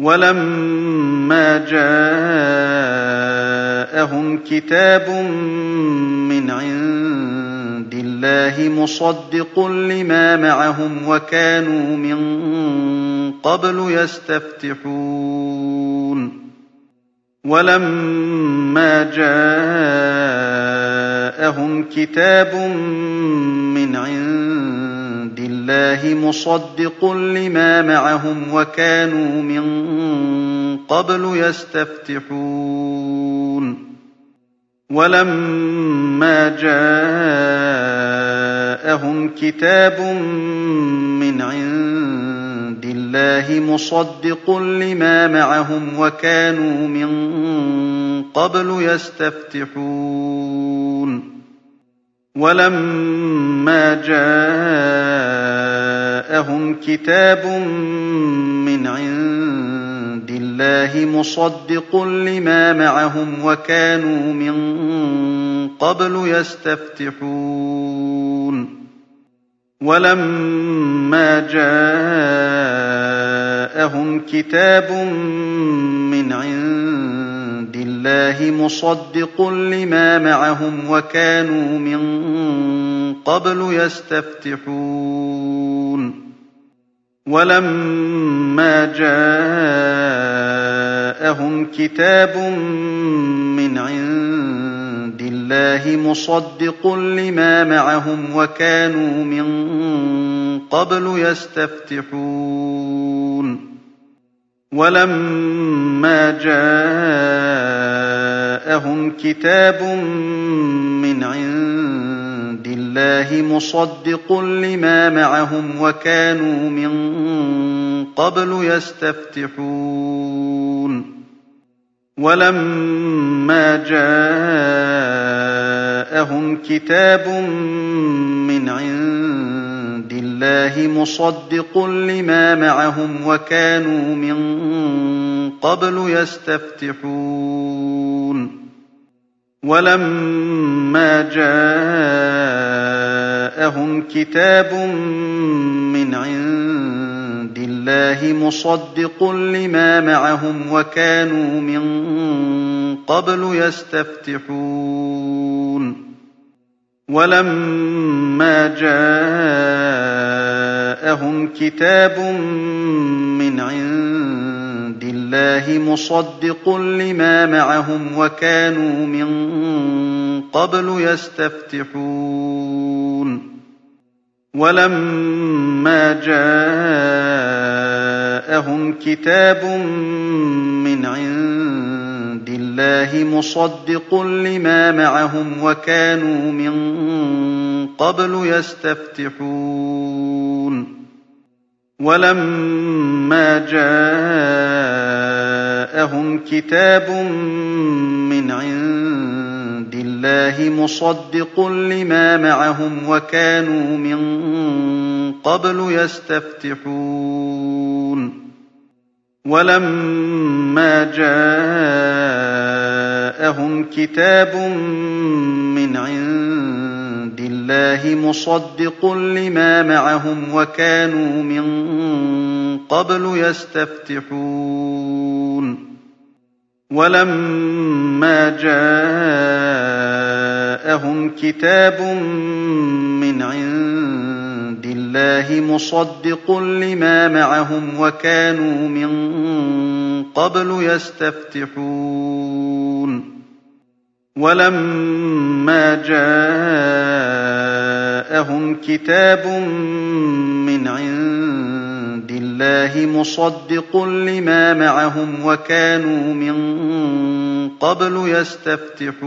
وَلَمَّا جَاءَهُمْ كِتَابٌ مِّنْ عِندِ اللَّهِ مُصَدِّقٌ لِّمَا مَعَهُمْ وَكَانُوا مِن قَبْلُ يَسْتَفْتِحُونَ. وَلَمَّا جَاءَهُمْ كِتَابٌ مِّنْ عِندِ اللَّهِ مُصَدِّقٌ لِّمَا مَعَهُمْ وَكَانُوا مِن قَبْلُ يَسْتَفْتِحُونَ. وَلَمَّا جَاءَهُمْ كِتَابٌ مِّنْ عِندِ اللَّهِ مُصَدِّقٌ لِّمَا مَعَهُمْ وَكَانُوا مِن قَبْلُ يَسْتَفْتِحُونَ. وَلَمَّا جَاءَهُمْ كِتَابٌ مِّنْ عِندِ اللَّهِ مُصَدِّقٌ لِّمَا مَعَهُمْ وَكَانُوا مِن قَبْلُ يَسْتَفْتِحُونَ. وَلَمَّا جَاءَهُمْ كِتَابٌ مِّنْ عِندِ اللَّهِ مُصَدِّقٌ لِّمَا مَعَهُمْ وَكَانُوا مِن قَبْلُ يَسْتَفْتِحُونَ. وَلَمَّا جَاءَهُمْ كِتَابٌ مِّنْ عِندِ اللَّهِ مُصَدِّقٌ لِّمَا مَعَهُمْ وَكَانُوا مِن قَبْلُ يَسْتَفْتِحُونَ. وَلَمَّا جَاءَهُمْ كِتَابٌ مِّنْ عِندِ اللَّهِ مُصَدِّقٌ لِّمَا مَعَهُمْ وَكَانُوا مِن قَبْلُ يَسْتَفْتِحُونَ. وَلَمَّا جَاءَهُمْ كِتَابٌ مِّنْ عِندِ اللَّهِ مُصَدِّقٌ لِّمَا مَعَهُمْ وَكَانُوا مِن قَبْلُ يَسْتَفْتِحُونَ. وَلَمَّا جَاءَهُمْ كِتَابٌ مِّنْ عِندِ اللَّهِ مُصَدِّقٌ لِّمَا مَعَهُمْ وَكَانُوا مِن قَبْلُ يَسْتَفْتِحُونَ. وَلَمَّا جَاءَهُمْ كِتَابٌ مِّنْ عِندِ اللَّهِ مُصَدِّقٌ لِّمَا مَعَهُمْ وَكَانُوا مِن قَبْلُ يَسْتَفْتِحُونَ. وَلَمَّا جَاءَهُمْ كِتَابٌ مِّنْ عِندِ اللَّهِ مُصَدِّقٌ لِّمَا مَعَهُمْ وَكَانُوا مِن قَبْلُ يَسْتَفْتِحُونَ. وَلَمَّا جَاءَهُمْ كِتَابٌ مِّنْ عِندِ اللَّهِ مُصَدِّقٌ لِّمَا مَعَهُمْ وَكَانُوا مِن قَبْلُ يَسْتَفْتِحُونَ. وَلَمَّا جَاءَهُمْ كِتَابٌ مِّنْ عِندِ اللَّهِ مُصَدِّقٌ لِّمَا مَعَهُمْ وَكَانُوا مِن قَبْلُ يَسْتَفْتِحُونَ. وَلَمَّا جَاءَهُمْ كِتَابٌ مِّنْ عِندِ اللَّهِ مُصَدِّقٌ لِّمَا مَعَهُمْ وَكَانُوا مِن قَبْلُ يَسْتَفْتِحُونَ. وَلَمَّا جَاءَهُمْ كِتَابٌ مِّنْ عِندِ اللَّهِ مُصَدِّقٌ لِّمَا مَعَهُمْ وَكَانُوا مِن قَبْلُ يَسْتَفْتِحُونَ.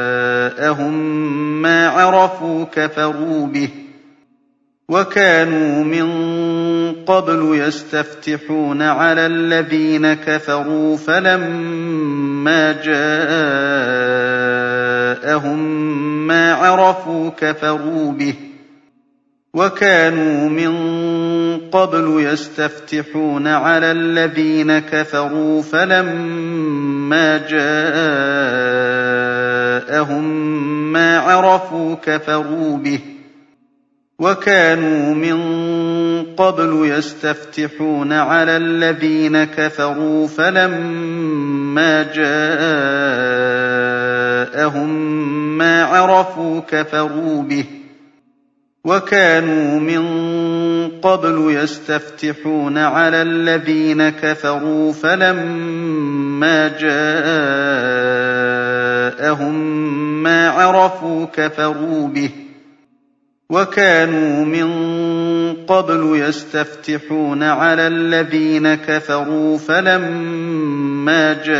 مَّا عَرَفُوا كَفَرُوا بِهِ ۚ وَكَانُوا مِن قَبْلُ يَسْتَفْتِحُونَ عَلَى الَّذِينَ كَفَرُوا فَلَمَّا جَاءَهُم مَّا عَرَفُوا كَفَرُوا بِهِ ۚ وَكَانُوا مِن قَبْلُ يَسْتَفْتِحُونَ عَلَى الَّذِينَ كَفَرُوا فَلَمَّا جَاءَهُم مَّا عَرَفُوا كَفَرُوا بِهِ ۚ وَكَانُوا مِن قَبْلُ يَسْتَفْتِحُونَ عَلَى الَّذِينَ كَفَرُوا فَلَمَّا جَاءَهُم مَّا عَرَفُوا كَفَرُوا بِهِ ۚ وَكَانُوا مِن قَبْلُ يَسْتَفْتِحُونَ عَلَى الَّذِينَ كَفَرُوا فَلَمَّا جَاءَهُم مَّا عَرَفُوا كَفَرُوا بِهِ ۚ وَكَانُوا مِن قَبْلُ يَسْتَفْتِحُونَ عَلَى الَّذِينَ كَفَرُوا فَلَمَّا جَاءَهُم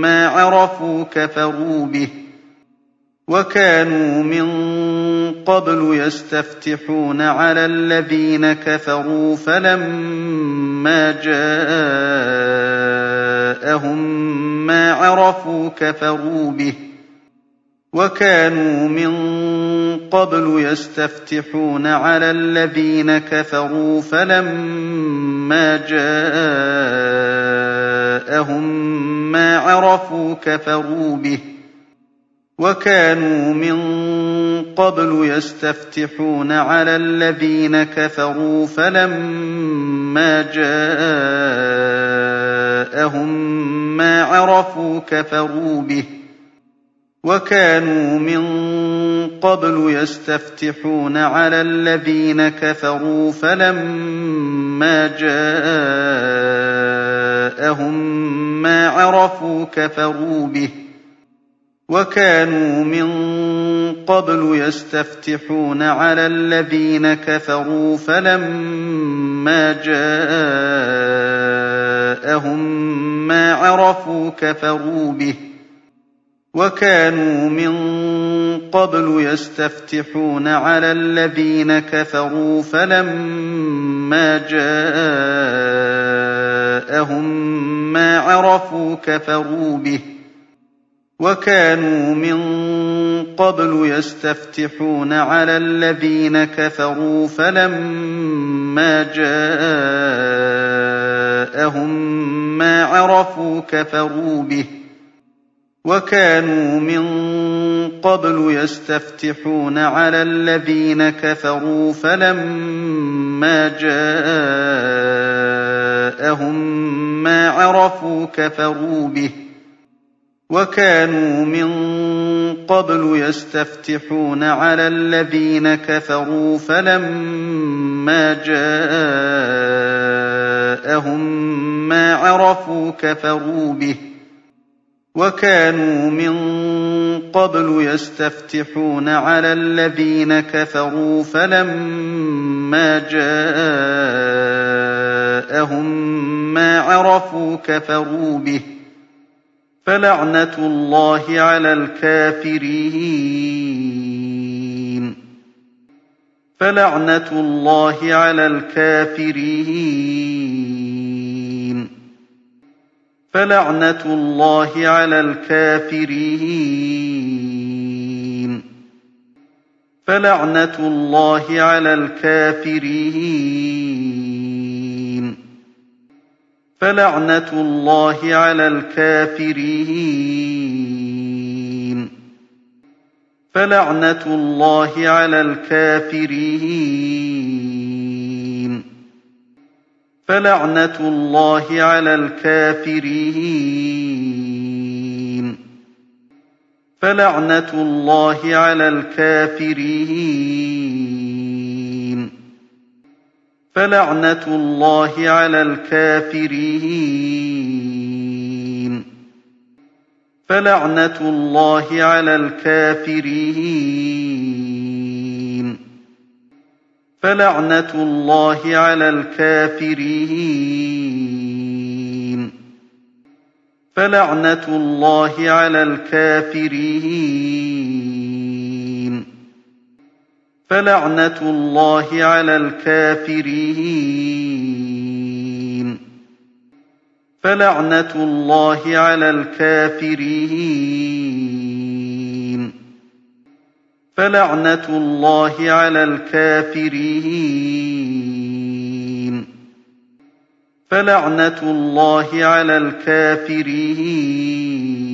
مَّا عَرَفُوا كَفَرُوا بِهِ ۚ وَكَانُوا مِن قَبْلُ يَسْتَفْتِحُونَ عَلَى الَّذِينَ كَفَرُوا فَلَمَّا جَاءَهُم مَّا عَرَفُوا كَفَرُوا بِهِ ۚ وَكَانُوا مِن قَبْلُ يَسْتَفْتِحُونَ عَلَى الَّذِينَ كَفَرُوا فَلَمَّا جَاءَهُم مَّا عَرَفُوا كَفَرُوا بِهِ ۚ وَكَانُوا مِن قَبْلُ يَسْتَفْتِحُونَ عَلَى الَّذِينَ كَفَرُوا فَلَمَّا جَاءَهُم مَّا عَرَفُوا كَفَرُوا بِهِ ۚ وَكَانُوا مِن قَبْلُ يَسْتَفْتِحُونَ عَلَى الَّذِينَ كَفَرُوا فَلَمَّا جَاءَهُم مَّا عَرَفُوا كَفَرُوا بِهِ ۚ وَكَانُوا مِن قَبْلُ يَسْتَفْتِحُونَ عَلَى الَّذِينَ كَفَرُوا فَلَمَّا جَاءَهُم مَّا عَرَفُوا كَفَرُوا بِهِ ۚ. وَكَانُوا مِن قَبْلُ يَسْتَفْتِحُونَ عَلَى الَّذِينَ كَفَرُوا فَلَمَّا جَاءَهُم مَّا عَرَفُوا كَفَرُوا بِهِ ۚ. وَكَانُوا مِن قَبْلُ يَسْتَفْتِحُونَ عَلَى الَّذِينَ كَفَرُوا فَلَمَّا جَاءَهُم مَّا عَرَفُوا كَفَرُوا بِهِ ۚ. وَكَانُوا مِن قَبْلُ يَسْتَفْتِحُونَ عَلَى الَّذِينَ كَفَرُوا فَلَمَّا جَاءَهُم مَّا عَرَفُوا كَفَرُوا بِهِ ۚ. وَكَانُوا مِن قَبْلُ يَسْتَفْتِحُونَ عَلَى الَّذِينَ كَفَرُوا فَلَمَّا جَاءَهُم مَّا عَرَفُوا كَفَرُوا بِهِ ۚ. وَكَانُوا مِن قَبْلُ يَسْتَفْتِحُونَ عَلَى الَّذِينَ كَفَرُوا فَلَمَّا جَاءَهُم مَّا عَرَفُوا كَفَرُوا بِهِ ۚ. فَلَعْنَةُ اللَّهِ عَلَى الْكَافِرِينَ. فَلَعْنَةُ اللَّهِ عَلَى الْكَافِرِينَ. فَلَعْنَةُ اللَّهِ عَلَى الْكَافِرِينَ. فَلَعْنَةُ اللَّهِ عَلَى الْكَافِرِينَ. فَلَعْنَةُ اللَّهِ عَلَى الْكَافِرِينَ. فَلَعْنَةُ اللَّهِ عَلَى الْكَافِرِينَ. فَلَعْنَةُ اللَّهِ عَلَى الْكَافِرِينَ. فَلَعْنَةُ اللَّهِ عَلَى الْكَافِرِينَ. فَلَعْنَةُ اللَّهِ عَلَى الْكَافِرِينَ. فَلَعْنَةُ اللَّهِ عَلَى الْكَافِرِينَ. فَلَعْنَةُ اللَّهِ عَلَى الْكَافِرِينَ. فَلَعْنَةُ اللَّهِ عَلَى الْكَافِرِينَ. فَلَعْنَةُ اللَّهِ عَلَى الْكَافِرِينَ. فَلَعْنَةُ اللَّهِ عَلَى الْكَافِرِينَ. فَلَعْنَةُ اللَّهِ عَلَى الْكَافِرِينَ. فَلَعْنَةُ اللَّهِ عَلَى الْكَافِرِينَ.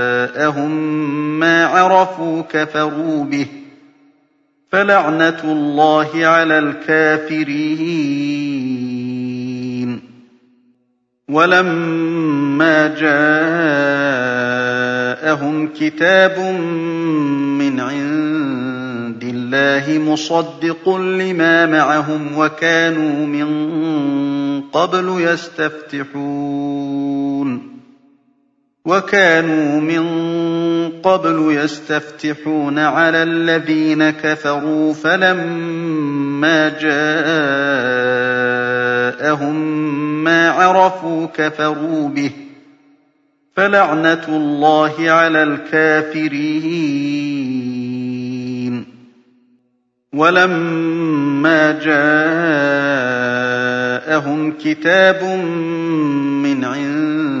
مَّا عَرَفُوا كَفَرُوا بِهِ ۚ فَلَعْنَةُ اللَّهِ عَلَى الْكَافِرِينَ. وَلَمَّا جَاءَهُمْ كِتَابٌ مِّنْ عِندِ اللَّهِ مُصَدِّقٌ لِّمَا مَعَهُمْ وَكَانُوا مِن قَبْلُ يَسْتَفْتِحُونَ. وَكَانُوا مِن قَبْلُ يَسْتَفْتِحُونَ عَلَى الَّذِينَ كَفَرُوا فَلَمَّا جَاءَهُم مَّا عَرَفُوا كَفَرُوا بِهِ ۚ. فَلَعْنَةُ اللَّهِ عَلَى الْكَافِرِينَ. وَلَمَّا جَاءَهُمْ كِتَابٌ مِّنْ عِندِ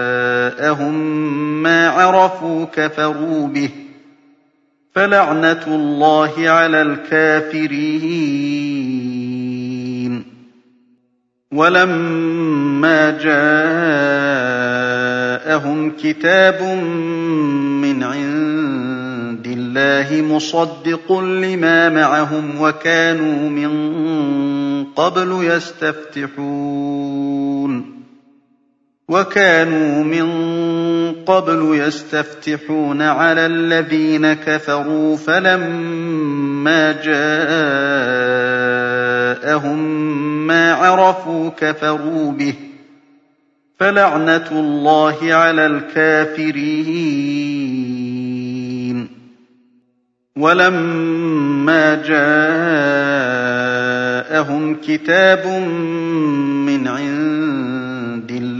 مَّا عَرَفُوا كَفَرُوا بِهِ ۚ فَلَعْنَةُ اللَّهِ عَلَى الْكَافِرِينَ. وَلَمَّا جَاءَهُمْ كِتَابٌ مِّنْ عِندِ اللَّهِ مُصَدِّقٌ لِّمَا مَعَهُمْ وَكَانُوا مِن قَبْلُ يَسْتَفْتِحُونَ. وَكَانُوا مِن قَبْلُ يَسْتَفْتِحُونَ عَلَى الَّذِينَ كَفَرُوا فَلَمَّا جَاءَهُم مَّا عَرَفُوا كَفَرُوا بِهِ ۚ. فَلَعْنَةُ اللَّهِ عَلَى الْكَافِرِينَ. وَلَمَّا جَاءَهُمْ كِتَابٌ مِّنْ عِندِ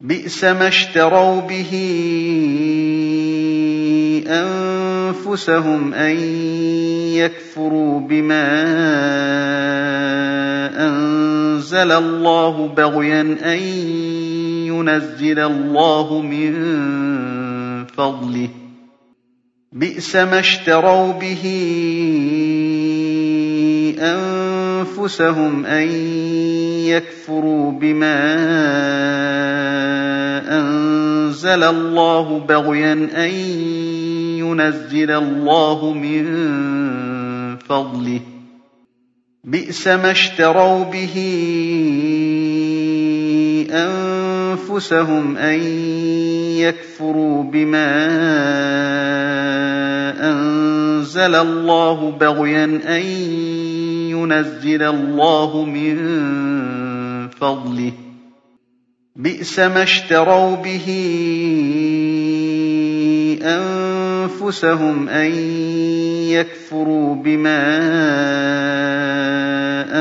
بِئْسَمَا اشْتَرَوْا بِهِ أَنفُسَهُمْ أَن يَكْفُرُوا بِمَا أَنزَلَ اللَّهُ بَغْيًا أَن يُنَزِّلَ اللَّهُ مِن فَضْلِهِ ۚ. بِئْسَمَا اشْتَرَوْا بِهِ أَنفُسَهُمْ أَن يَكْفُرُوا بِمَا أَنزَلَ اللَّهُ بَغْيًا أَن يُنَزِّلَ اللَّهُ مِن فَضْلِهِ ۚ. بِئْسَ مَا اشْتَرَوْا بِهِ أَنفُسَهُمْ أَن يَكْفُرُوا بِمَا أَنزَلَ اللَّهُ بَغْيًا أَن يُنَزِّلَ اللَّهُ مِن فَضْلِهِ ۚ. بِئْسَ مَا اشْتَرَوْا بِهِ أَنفُسَهُمْ أَن يَكْفُرُوا بِمَا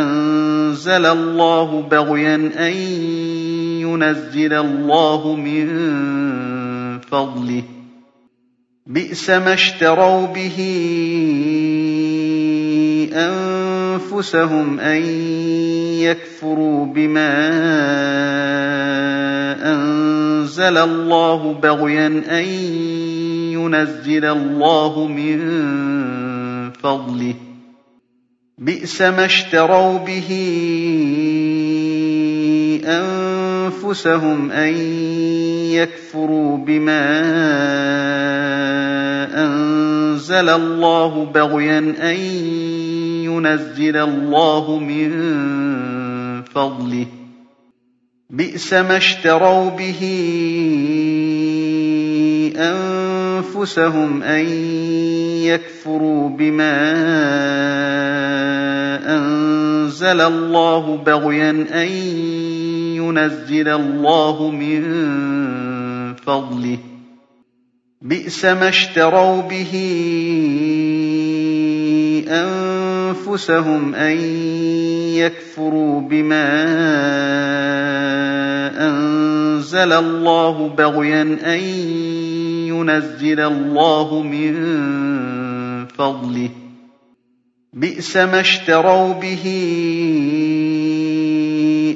أَنزَلَ اللَّهُ بَغْيًا أَن يُنَزِّلَ اللَّهُ مِن فَضْلِهِ ۚ. بِئْسَ مَا اشْتَرَوْا بِهِ أَنفُسَهُمْ أَن يَكْفُرُوا بِمَا أَنزَلَ اللَّهُ بَغْيًا أَن يُنَزِّلَ اللَّهُ مِن فَضْلِهِ ۚ. بِئْسَ مَا اشْتَرَوْا بِهِ أَنفُسَهُمْ أَن يَكْفُرُوا بِمَا أَنزَلَ اللَّهُ بَغْيًا أَن يُنَزِّلَ اللَّهُ مِن فَضْلِهِ ۚ. بِئْسَ مَا اشْتَرَوْا بِهِ أَنفُسَهُمْ أَن يَكْفُرُوا بِمَا أَنزَلَ اللَّهُ بَغْيًا أَن يُنَزِّلَ اللَّهُ مِن فَضْلِهِ ۚ. بِئْسَ مَا اشْتَرَوْا بِهِ أَنفُسَهُمْ أَن يَكْفُرُوا بِمَا أَنزَلَ اللَّهُ بَغْيًا أَن يُنَزِّلَ اللَّهُ مِن فَضْلِهِ ۚ. بِئْسَ مَا اشْتَرَوْا بِهِ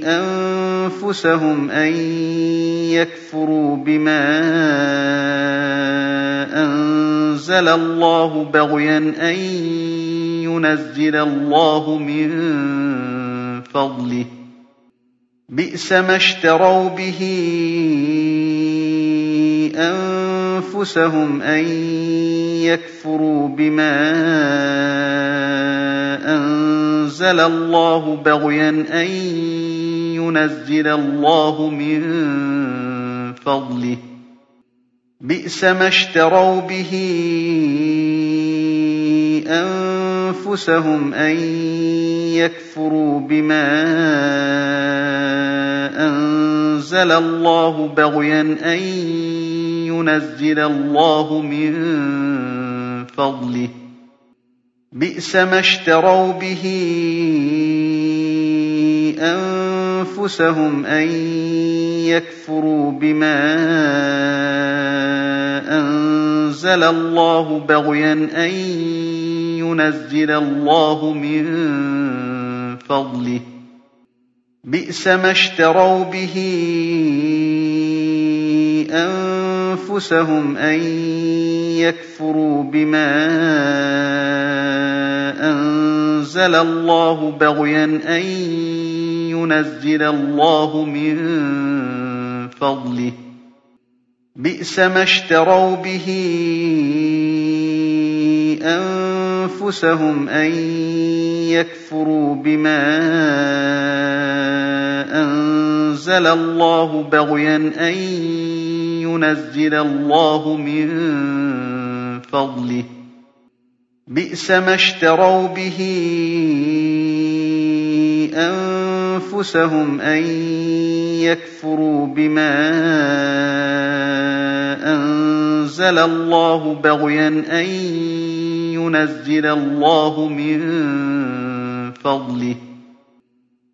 أَنفُسَهُمْ أَن يَكْفُرُوا بِمَا أَنزَلَ اللَّهُ بَغْيًا أَن يُنَزِّلَ اللَّهُ مِن فَضْلِهِ ۚ. بِئْسَ مَا اشْتَرَوْا بِهِ أَنفُسَهُمْ أَن يَكْفُرُوا بِمَا أَنزَلَ اللَّهُ بَغْيًا أَن يُنَزِّلَ اللَّهُ مِن فَضْلِهِ ۚ. بِئْسَ مَا اشْتَرَوْا بِهِ أَنفُسَهُمْ أَن يَكْفُرُوا بِمَا أَنزَلَ اللَّهُ بَغْيًا أَن يُنَزِّلَ اللَّهُ مِن فَضْلِهِ ۚ. بِئْسَ مَا اشْتَرَوْا بِهِ أَنفُسَهُمْ أَن يَكْفُرُوا بِمَا أَنزَلَ اللَّهُ بَغْيًا أَن يُنَزِّلَ اللَّهُ مِن فَضْلِهِ ۚ. بِئْسَ مَا اشْتَرَوْا بِهِ أَنفُسَهُمْ أَن يَكْفُرُوا بِمَا أَنزَلَ اللَّهُ بَغْيًا أَن يُنَزِّلَ اللَّهُ مِن فَضْلِهِ ۚ. بِئْسَ مَا اشْتَرَوْا بِهِ أَنفُسَهُمْ أَن يَكْفُرُوا بِمَا أَنزَلَ اللَّهُ بَغْيًا أَن يُنَزِّلَ اللَّهُ مِن فَضْلِهِ ۚ. بِئْسَ مَا اشْتَرَوْا بِهِ أَنفُسَهُمْ أَن يَكْفُرُوا بِمَا أَنزَلَ اللَّهُ بَغْيًا أَن يُنَزِّلَ اللَّهُ مِن فَضْلِهِ ۚ.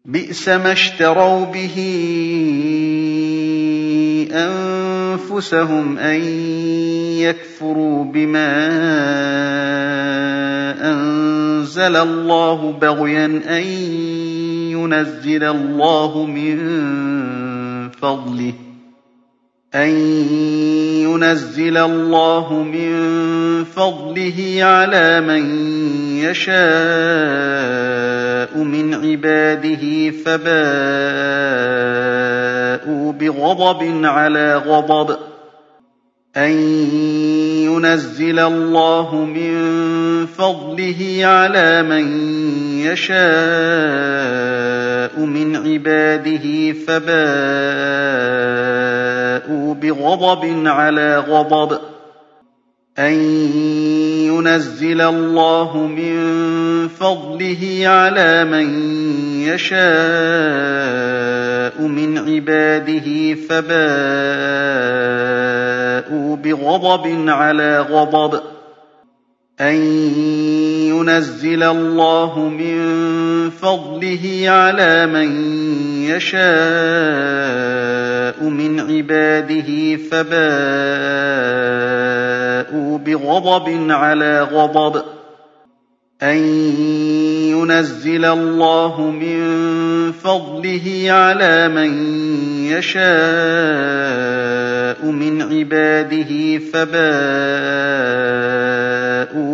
بِئْسَ مَا اشْتَرَوْا بِهِ أَنفُسَهُمْ أَن يَكْفُرُوا بِمَا أَنزَلَ اللَّهُ بَغْيًا أَن يُنَزِّلَ اللَّهُ مِن فَضْلِهِ ۚ. أَن يُنَزِّلَ اللَّهُ مِن فَضْلِهِ عَلَىٰ مَن يَشَاءُ مِنْ عِبَادِهِ فَبَاءُوا بِغَضَبٍ عَلَىٰ غَضَبٍ ۚ. أَن يُنَزِّلَ اللَّهُ مِن فَضْلِهِ عَلَىٰ مَن يَشَاءُ مِنْ عِبَادِهِ فَبَاءُوا بِغَضَبٍ عَلَىٰ غَضَبٍ. أَن يُنَزِّلَ اللَّهُ مِن فَضْلِهِ عَلَىٰ مَن يَشَاءُ مِنْ عِبَادِهِ فَبَاءُوا بِغَضَبٍ عَلَىٰ غَضَبٍ أَن يُنَزِّلَ اللَّهُ مِن فَضْلِهِ عَلَىٰ مَن يَشَاءُ مِنْ عِبَادِهِ فَبَاءُوا بِغَضَبٍ عَلَىٰ غَضَبٍ أَن يُنَزِّلَ اللَّهُ مِن فَضْلِهِ عَلَىٰ مَن يَشَاءُ مِنْ عِبَادِهِ فَبَاءُوا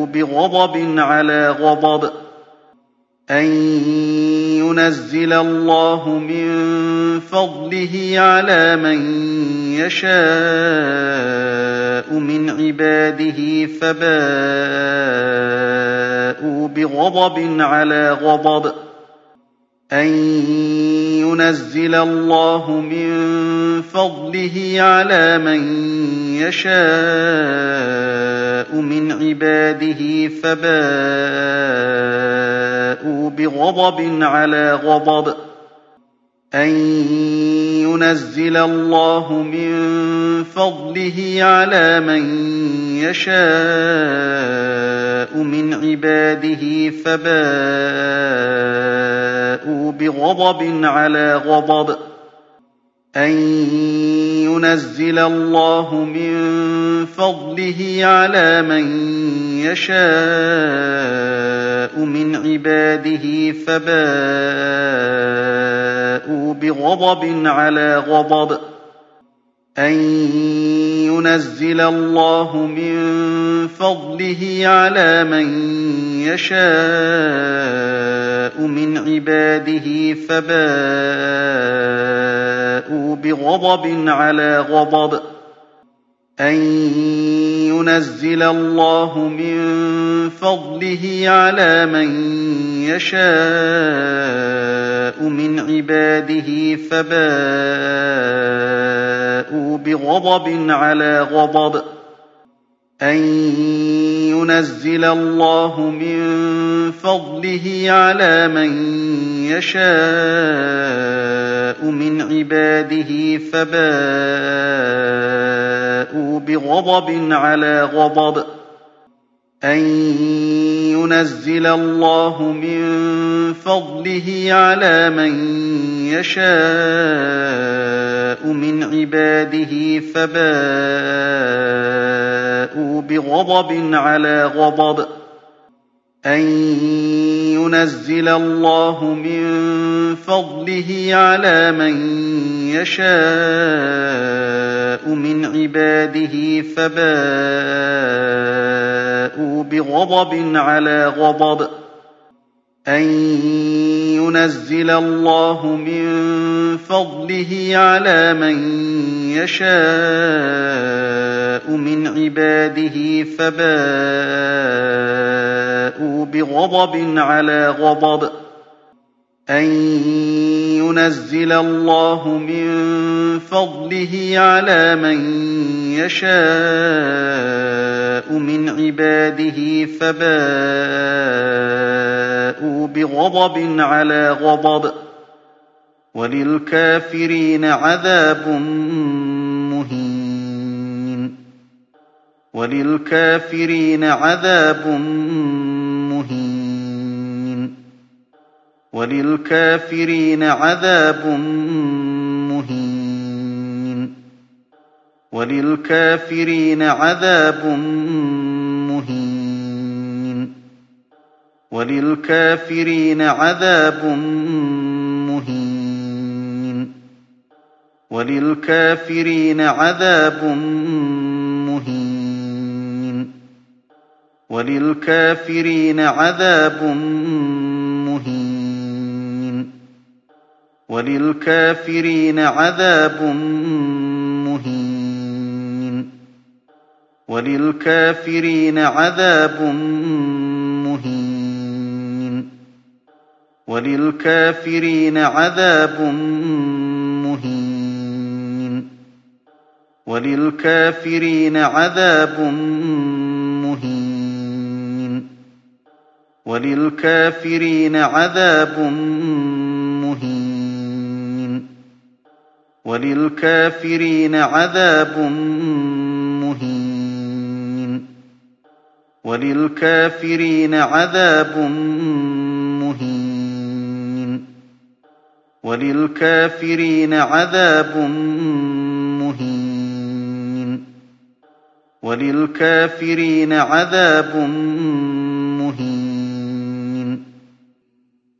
بِغَضَبٍ عَلَىٰ غَضَبٍ. أَن يُنَزِّلَ اللَّهُ مِن فَضْلِهِ عَلَىٰ مَن يَشَاءُ مِنْ عِبَادِهِ فَبَاءُوا بِغَضَبٍ عَلَىٰ غَضَبٍ أَن يُنَزِّلَ اللَّهُ مِن فَضْلِهِ عَلَىٰ مَن يَشَاءُ مِنْ عِبَادِهِ فَبَاءُوا بِغَضَبٍ عَلَىٰ غَضَبٍ أَن يُنَزِّلَ اللَّهُ مِن فَضْلِهِ عَلَىٰ مَن يَشَاءُ مِنْ عِبَادِهِ فَبَاءُوا بِغَضَبٍ عَلَىٰ غَضَبٍ. أَن يُنَزِّلَ اللَّهُ مِن فَضْلِهِ عَلَىٰ مَن يَشَاءُ مِنْ عِبَادِهِ فَبَاءُوا بِغَضَبٍ عَلَىٰ غَضَبٍ. أَن يُنَزِّلَ اللَّهُ مِن فَضْلِهِ عَلَىٰ مَن يَشَاءُ مِنْ عِبَادِهِ فَبَاءُوا بِغَضَبٍ عَلَىٰ غَضَبٍ. أَن يُنَزِّلَ اللَّهُ مِن فَضْلِهِ عَلَىٰ مَن يَشَاءُ مِنْ عِبَادِهِ فَبَاءُوا بِغَضَبٍ عَلَىٰ غَضَبٍ. أَن يُنَزِّلَ اللَّهُ مِن فَضْلِهِ عَلَىٰ مَن يَشَاءُ مِنْ عِبَادِهِ فَبَاءُوا بِغَضَبٍ عَلَىٰ غَضَبٍ. أَن يُنَزِّلَ اللَّهُ مِن فَضْلِهِ عَلَىٰ مَن يَشَاءُ مِنْ عِبَادِهِ فَبَاءُوا بِغَضَبٍ عَلَىٰ غَضَبٍ. أَن يُنَزِّلَ اللَّهُ مِن فَضْلِهِ عَلَىٰ مَن يَشَاءُ مِنْ عِبَادِهِ فَبَاءُوا بِغَضَبٍ عَلَىٰ غَضَبٍ. أَن يُنَزِّلَ اللَّهُ مِن فَضْلِهِ عَلَىٰ مَن يَشَاءُ مِنْ عِبَادِهِ فَبَاءُوا بِغَضَبٍ عَلَىٰ غَضَبٍ أَن يُنَزِّلَ اللَّهُ مِن فَضْلِهِ عَلَىٰ مَن يَشَاءُ مِنْ عِبَادِهِ فَبَاءُوا بِغَضَبٍ عَلَىٰ غَضَبٍ وَلِلْكَافِرِينَ عَذَابٌ وَلِلْكَافِرِينَ عَذَابٌ مُّهِينٌ. وَلِلْكَافِرِينَ عَذَابٌ مُّهِينٌ. وَلِلْكَافِرِينَ عَذَابٌ مُّهِينٌ. وَلِلْكَافِرِينَ عَذَابٌ مُّهِينٌ. وَلِلْكَافِرِينَ عَذَابٌ مُّهِينٌ وَلِلْكَافِرِينَ عَذَابٌ مُّهِينٌ. وَلِلْكَافِرِينَ عَذَابٌ مُّهِينٌ. وَلِلْكَافِرِينَ عَذَابٌ مُّهِينٌ. وَلِلْكَافِرِينَ عَذَابٌ مُّهِينٌ. وَلِلْكَافِرِينَ عَذَابٌ مُّهِينٌ. وَلِلْكَافِرِينَ عَذَابٌ مُّهِينٌ. وَلِلْكَافِرِينَ عَذَابٌ مُّهِينٌ. وَلِلْكَافِرِينَ عَذَابٌ مُّهِينٌ. وَلِلْكَافِرِينَ عَذَابٌ مُّهِينٌ. وَلِلْكَافِرِينَ عَذَابٌ مُّهِينٌ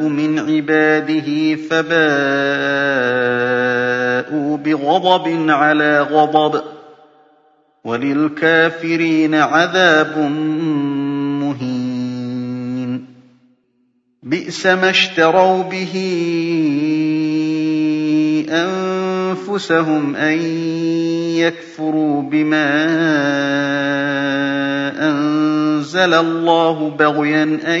من عباده فباءوا بغضب على غضب وللكافرين عذاب مهين. بئس ما اشتروا به أنفسهم أن يكفروا بما أنزل الله بغيا أن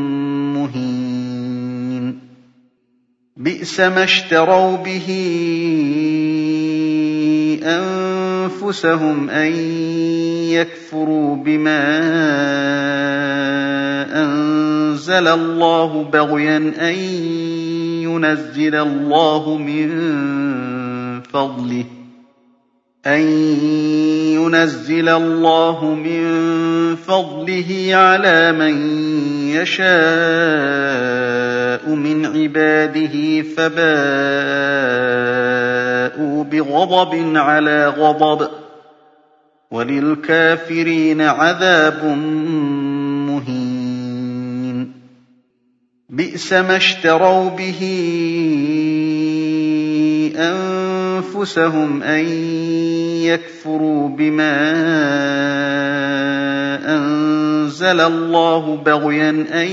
بئس ما اشتروا به أنفسهم أن يكفروا بما أنزل الله بغيا أن ينزل الله من فضله. أن ينزل الله من فضله على من يشاء من عباده فباءوا بغضب على غضب وللكافرين عذاب مهين. بئس ما اشتروا به أنفسهم أن يكفروا بما أنزل الله بغيا أن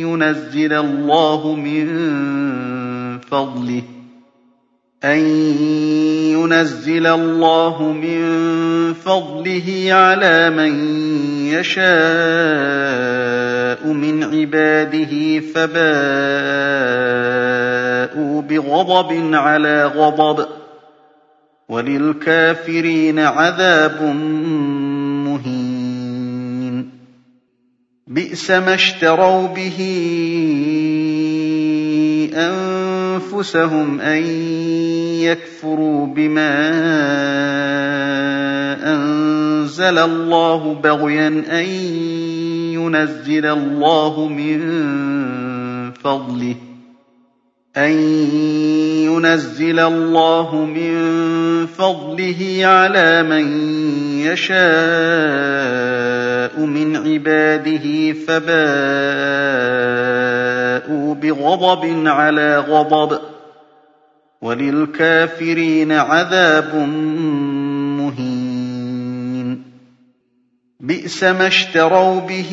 ينزل الله من فضله. أن ينزل الله من فضله على من يشاء من عباده فباءوا بغضب على غضب وللكافرين عذاب مهين. بئس ما اشتروا به أنفسهم أن يكفروا بما أنزل الله بغيا أن ينزل الله من فضله. أن ينزل الله من فضله على من يشاء من عباده فباءوا بغضب على غضب وللكافرين عذاب مهين. بئس ما اشتروا به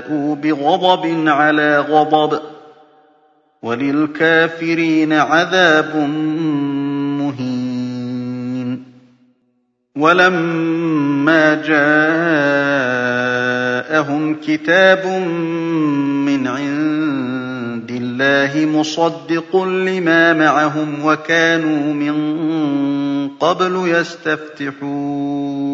فباءوا بغضب على غضب وللكافرين عذاب مهين. وَلَمَّا جَاءَهُمْ كِتَابٌ مِّنْ عِندِ اللَّهِ مُصَدِّقٌ لِّمَا مَعَهُمْ وَكَانُوا مِن قَبْلُ يَسْتَفْتِحُونَ.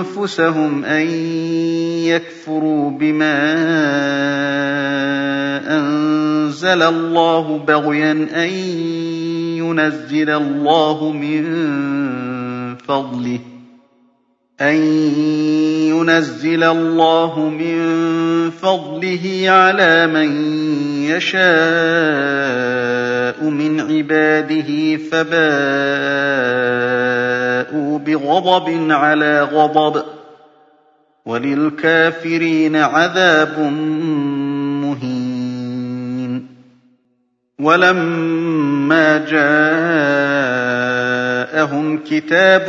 أَنفُسَهُمْ أَن يَكْفُرُوا بِمَا أَنزَلَ اللَّهُ بَغْيًا أَن يُنَزِّلَ اللَّهُ مِن فَضْلِهِ. أَن يُنَزِّلَ اللَّهُ مِن فَضْلِهِ عَلَىٰ مَن يَشَاءُ مِنْ عِبَادِهِ فَبَاءُوا بِغَضَبٍ عَلَىٰ غَضَبٍ ۚ وَلِلْكَافِرِينَ عَذَابٌ مُّهِينٌ. وَلَمَّا جَاءَهُمْ كِتَابٌ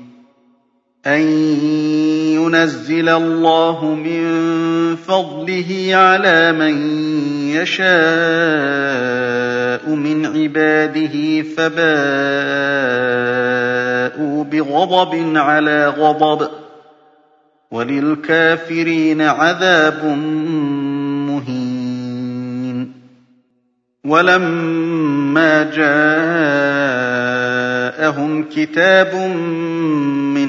أَن يُنَزِّلَ اللَّهُ مِن فَضْلِهِ عَلَىٰ مَن يَشَاءُ مِنْ عِبَادِهِ فَبَاءُوا بِغَضَبٍ عَلَىٰ غَضَبٍ ۚ وَلِلْكَافِرِينَ عَذَابٌ مُّهِينٌ. وَلَمَّا جَاءَهُمْ كِتَابٌ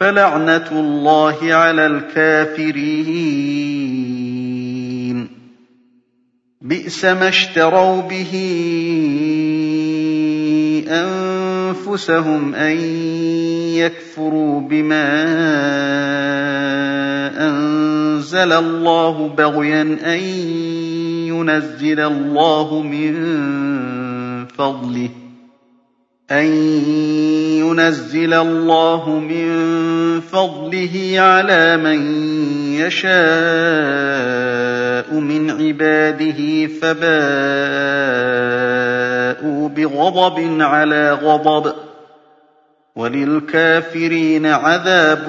فلعنة الله على الكافرين. بئس ما اشتروا به أنفسهم أن يكفروا بما أنزل الله بغيا أن ينزل الله من فضله. أن ينزل الله من فضله على من يشاء من عباده فباءوا بغضب على غضب. وللكافرين عذاب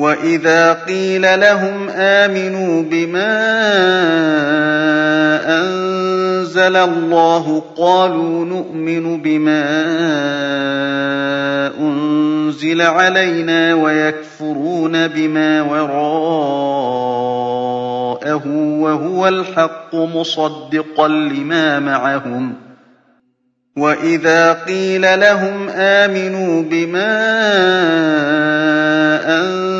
وَإِذَا قِيلَ لَهُمْ آمِنُوا بِمَا أَنزَلَ اللَّهُ قَالُوا نُؤْمِنُ بِمَا أُنزِلَ عَلَيْنَا وَيَكْفُرُونَ بِمَا وَرَاءَهُ وَهُوَ الْحَقُّ مُصَدِّقًا لِّمَا مَعَهُمْ ۗ وَإِذَا قِيلَ لَهُمْ آمِنُوا بِمَا أَنزَلَ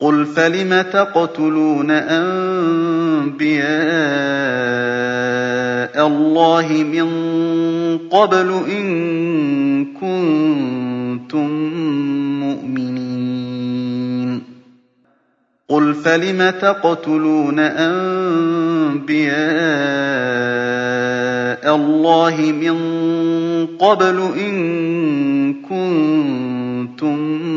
قُلْ فَلِمَ تَقْتُلُونَ أَنبِيَاءَ اللَّهِ مِن قَبْلُ إِن كُنتُم مُّؤْمِنِينَ قُلْ فَلِمَ تَقْتُلُونَ أَنبِيَاءَ اللَّهِ مِن قَبْلُ إِن كُنتُم مُّؤْمِنِينَ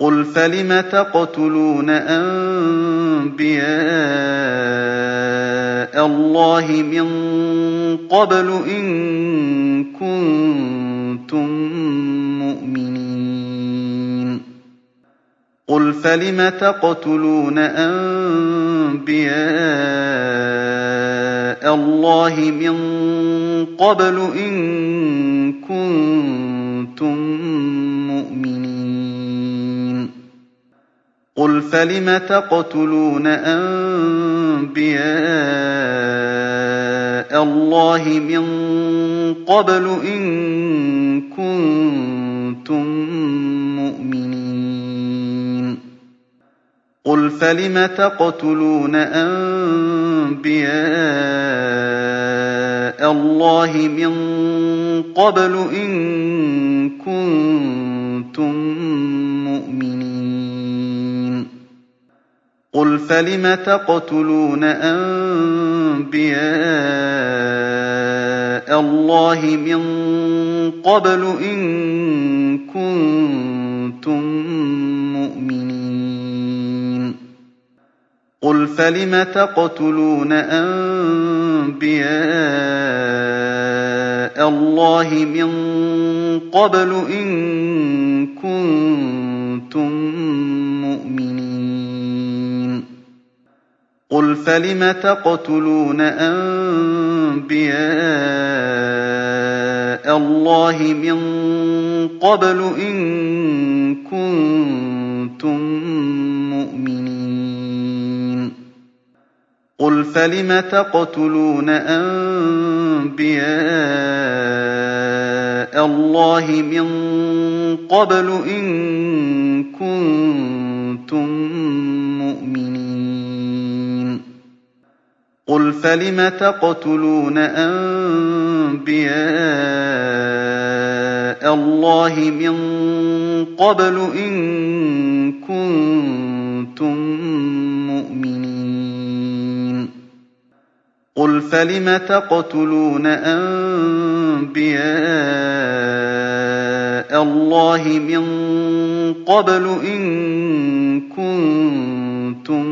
قُلْ فَلِمَ تَقْتُلُونَ أَنبِيَاءَ اللَّهِ مِن قَبْلُ إِن كُنتُم مُّؤْمِنِينَ؟ قُلْ فَلِمَ تَقْتُلُونَ أَنبِيَاءَ اللَّهِ مِن قَبْلُ إِن كُنتُم مُّؤْمِنِينَ؟ قُلْ فَلِمَ تَقْتُلُونَ أَنبِيَاءَ اللَّهِ مِن قَبْلُ إِن كُنتُم مُّؤْمِنِينَ؟ قُلْ فَلِمَ تَقْتُلُونَ أَنبِيَاءَ اللَّهِ مِن قَبْلُ إِن كُنتُم مُّؤْمِنِينَ؟ قُلْ فَلِمَ تَقْتُلُونَ أَنبِيَاءَ اللَّهِ مِن قَبْلُ إِن كُنتُم مُّؤْمِنِينَ قُلْ فَلِمَ تَقْتُلُونَ أَنبِيَاءَ اللَّهِ مِن قَبْلُ إِن كُنتُم مُّؤْمِنِينَ قُلْ فَلِمَ تَقْتُلُونَ أَنبِيَاءَ اللَّهِ مِن قَبْلُ إِن كُنتُم مُّؤْمِنِينَ قُلْ فَلِمَ تَقْتُلُونَ أَنبِيَاءَ اللَّهِ مِن قَبْلُ إِن كُنتُم مُّؤْمِنِينَ قُلْ فَلِمَ تَقْتُلُونَ أَنبِيَاءَ اللَّهِ مِن قَبْلُ إِن كُنتُم مُّؤْمِنِينَ قُلْ فَلِمَ تَقْتُلُونَ أَنبِيَاءَ اللَّهِ مِن قَبْلُ إِن كُنتُم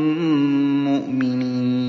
مُّؤْمِنِينَ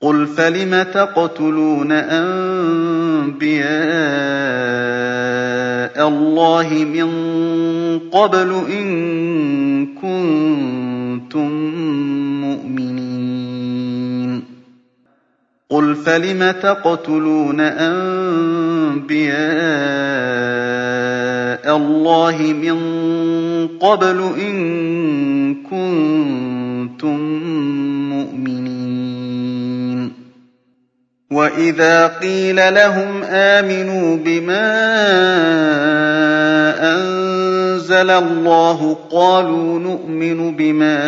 قُلْ فَلِمَ تَقْتُلُونَ أَنبِيَاءَ اللَّهِ مِن قَبْلُ إِن كُنتُم مُّؤْمِنِينَ قُلْ فَلِمَ تَقْتُلُونَ أَنبِيَاءَ اللَّهِ مِن قَبْلُ إِن كُنتُم مُّؤْمِنِينَ وَإِذَا قِيلَ لَهُمْ آمِنُوا بِمَا أَنزَلَ اللَّهُ قَالُوا نُؤْمِنُ بِمَا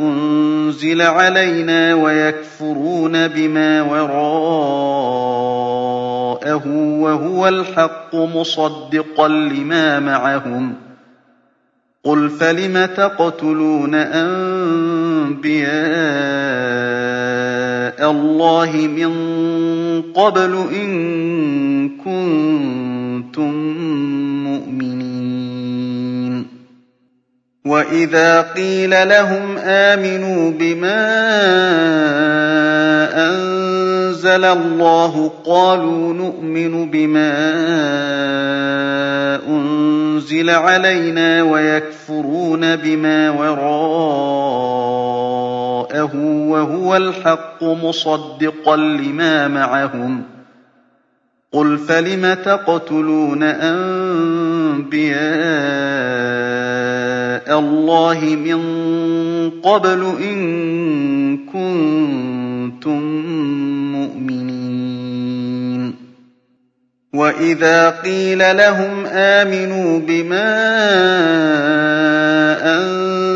أُنزِلَ عَلَيْنَا وَيَكْفُرُونَ بِمَا وَرَاءَهُ وَهُوَ الْحَقُّ مُصَدِّقًا لِّمَا مَعَهُمْ ۗ قُلْ فَلِمَ تَقْتُلُونَ أَنبِيَاءَ اللَّهِ مِن قَبْلُ إِن كُنتُم مُّؤْمِنِينَ. وَإِذَا قِيلَ لَهُمْ آمِنُوا بِمَا أَنزَلَ اللَّهُ قَالُوا نُؤْمِنُ بِمَا أُنزِلَ عَلَيْنَا وَيَكْفُرُونَ بِمَا وَرَاءَهُ وَهُوَ الْحَقُّ مُصَدِّقًا لِّمَا مَعَهُمْ ۗ. قُلْ فَلِمَ تَقْتُلُونَ أَنبِيَاءَ اللَّهِ مِن قَبْلُ إِن كُنتُم مُّؤْمِنِينَ؟ وَإِذَا قِيلَ لَهُمْ آمِنُوا بِمَا أَنزَلَ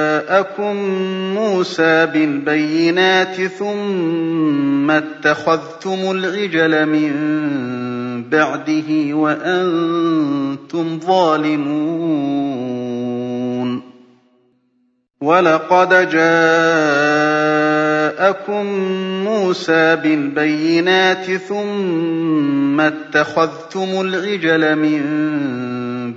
مُّوسَىٰ بِالْبَيِّنَاتِ ثُمَّ اتَّخَذْتُمُ الْعِجْلَ مِن بَعْدِهِ وَأَنتُمْ ظَالِمُونَ. وَلَقَدْ جَاءَكُم مُّوسَىٰ بِالْبَيِّنَاتِ ثُمَّ اتَّخَذْتُمُ الْعِجْلَ مِن بَعْدِهِ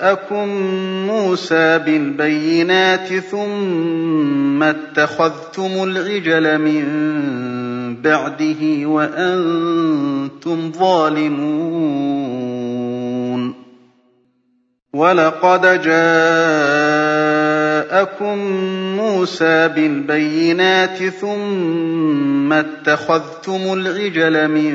جَاءَكُم مُّوسَىٰ بِالْبَيِّنَاتِ ثُمَّ اتَّخَذْتُمُ الْعِجْلَ مِن بَعْدِهِ وَأَنتُمْ ظَالِمُونَ. وَلَقَدْ جَاءَكُم مُّوسَىٰ بِالْبَيِّنَاتِ ثُمَّ اتَّخَذْتُمُ الْعِجْلَ مِن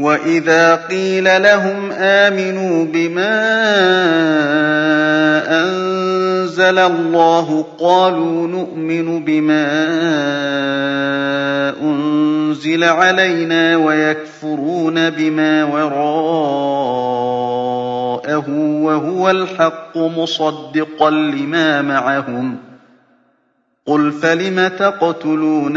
وَإِذَا قِيلَ لَهُمْ آمِنُوا بِمَا أَنزَلَ اللَّهُ قَالُوا نُؤْمِنُ بِمَا أُنزِلَ عَلَيْنَا وَيَكْفُرُونَ بِمَا وَرَاءَهُ وَهُوَ الْحَقُّ مُصَدِّقًا لِّمَا مَعَهُمْ ۗ قُلْ فَلِمَ تَقْتُلُونَ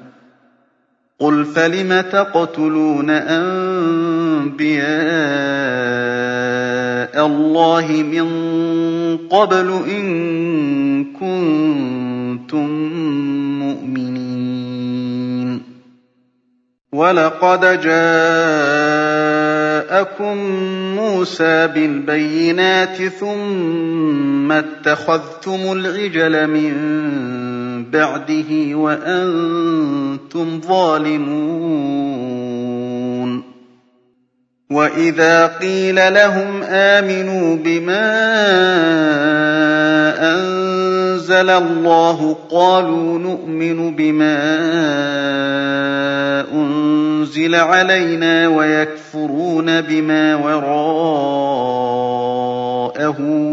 قُلْ فَلِمَ تَقْتُلُونَ أَنبِيَاءَ اللَّهِ مِن قَبْلُ إِن كُنتُم مُّؤْمِنِينَ وَلَقَدْ جَاءَكُم مُّوسَىٰ بِالْبَيِّنَاتِ ثُمَّ اتَّخَذْتُمُ الْعِجْلَ مِن بَعْدِهِ وَأَنتُمْ ظَالِمُونَ. وَإِذَا قِيلَ لَهُمْ آمِنُوا بِمَا أَنزَلَ اللَّهُ قَالُوا نُؤْمِنُ بِمَا أُنزِلَ عَلَيْنَا وَيَكْفُرُونَ بِمَا وَرَاءَهُ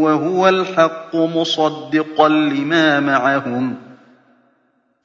وَهُوَ الْحَقُّ مُصَدِّقًا لِّمَا مَعَهُمْ ۗ.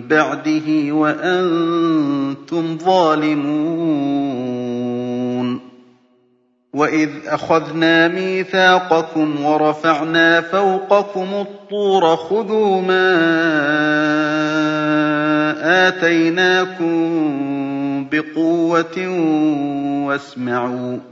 بَعْدِهِ وَأَنتُمْ ظَالِمُونَ. وَإِذْ أَخَذْنَا مِيثَاقَكُمْ وَرَفَعْنَا فَوْقَكُمُ الطُّورَ خُذُوا مَا آتَيْنَاكُم بِقُوَّةٍ وَاسْمَعُوا.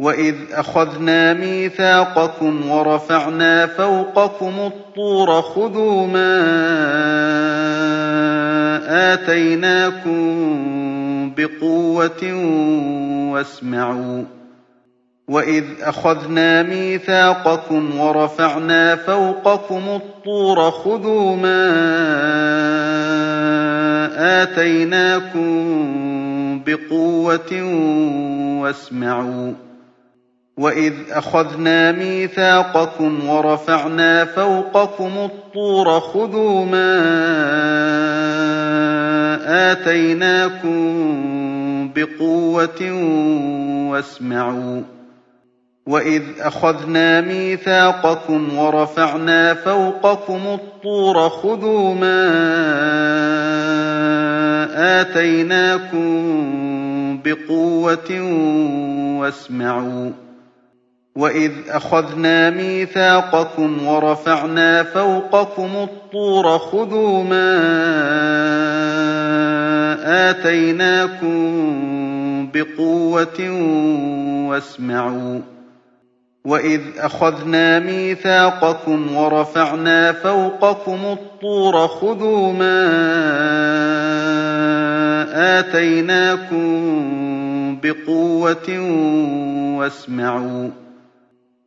وَإِذْ أَخَذْنَا مِيثَاقَكُمْ وَرَفَعْنَا فَوْقَكُمُ الطُّورَ خُذُوا مَا آتَيْنَاكُم بِقُوَّةٍ وَاسْمَعُوا وَإِذْ أَخَذْنَا مِيثَاقَكُمْ وَرَفَعْنَا فَوْقَكُمُ الطُّورَ خُذُوا مَا آتَيْنَاكُم بِقُوَّةٍ وَاسْمَعُوا وَإِذْ أَخَذْنَا مِيثَاقَكُمْ وَرَفَعْنَا فَوْقَكُمُ الطُّورَ خُذُوا مَا آتَيْنَاكُم بِقُوَّةٍ وَاسْمَعُوا وَإِذْ أَخَذْنَا مِيثَاقَكُمْ وَرَفَعْنَا فَوْقَكُمُ الطُّورَ خُذُوا مَا آتَيْنَاكُم بِقُوَّةٍ وَاسْمَعُوا وَإِذْ أَخَذْنَا مِيثَاقَكُمْ وَرَفَعْنَا فَوْقَكُمُ الطُّورَ خُذُوا مَا آتَيْنَاكُم بِقُوَّةٍ وَاسْمَعُوا وَإِذْ أَخَذْنَا مِيثَاقَكُمْ وَرَفَعْنَا فَوْقَكُمُ الطُّورَ خُذُوا مَا آتَيْنَاكُم بِقُوَّةٍ وَاسْمَعُوا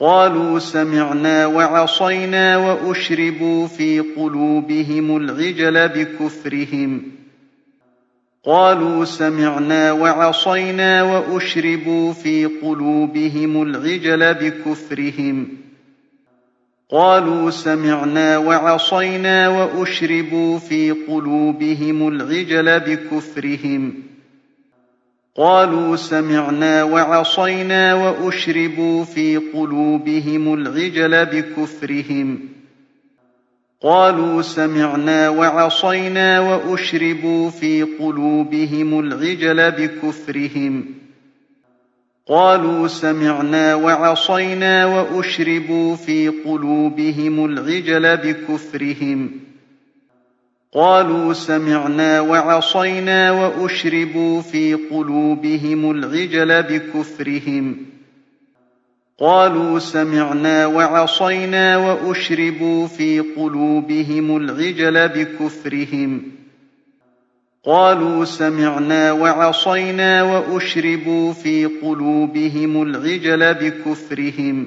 قَالُوا سَمِعْنَا وَعَصَيْنَا وَأُشْرِبُوا فِي قُلُوبِهِمُ الْعِجْلَ بِكُفْرِهِمْ. قَالُوا سَمِعْنَا وَعَصَيْنَا وَأُشْرِبُوا فِي قُلُوبِهِمُ الْعِجْلَ بِكُفْرِهِمْ. قَالُوا سَمِعْنَا وَعَصَيْنَا وَأُشْرِبُوا فِي قُلُوبِهِمُ الْعِجْلَ بِكُفْرِهِمْ. قَالُوا سَمِعْنَا وَعَصَيْنَا وَأُشْرِبُوا فِي قُلُوبِهِمُ الْعِجْلَ بِكُفْرِهِمْ. قَالُوا سَمِعْنَا وَعَصَيْنَا وَأُشْرِبُوا فِي قُلُوبِهِمُ الْعِجْلَ بِكُفْرِهِمْ. قَالُوا سَمِعْنَا وَعَصَيْنَا وَأُشْرِبُوا فِي قُلُوبِهِمُ الْعِجْلَ بِكُفْرِهِمْ. قَالُوا سَمِعْنَا وَعَصَيْنَا وَأُشْرِبُوا فِي قُلُوبِهِمُ الْعِجْلَ بِكُفْرِهِمْ. قَالُوا سَمِعْنَا وَعَصَيْنَا وَأُشْرِبُوا فِي قُلُوبِهِمُ الْعِجْلَ بِكُفْرِهِمْ. قَالُوا سَمِعْنَا وَعَصَيْنَا وَأُشْرِبُوا فِي قُلُوبِهِمُ الْعِجْلَ بِكُفْرِهِمْ.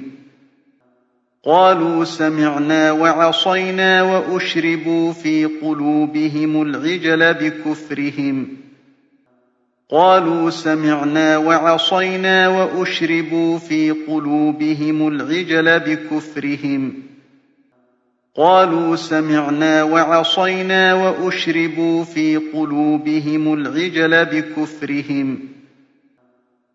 قَالُوا سَمِعْنَا وَعَصَيْنَا وَأُشْرِبُوا فِي قُلُوبِهِمُ الْعِجْلَ بِكُفْرِهِمْ. قَالُوا سَمِعْنَا وَعَصَيْنَا وَأُشْرِبُوا فِي قُلُوبِهِمُ الْعِجْلَ بِكُفْرِهِمْ. قَالُوا سَمِعْنَا وَعَصَيْنَا وَأُشْرِبُوا فِي قُلُوبِهِمُ الْعِجْلَ بِكُفْرِهِمْ.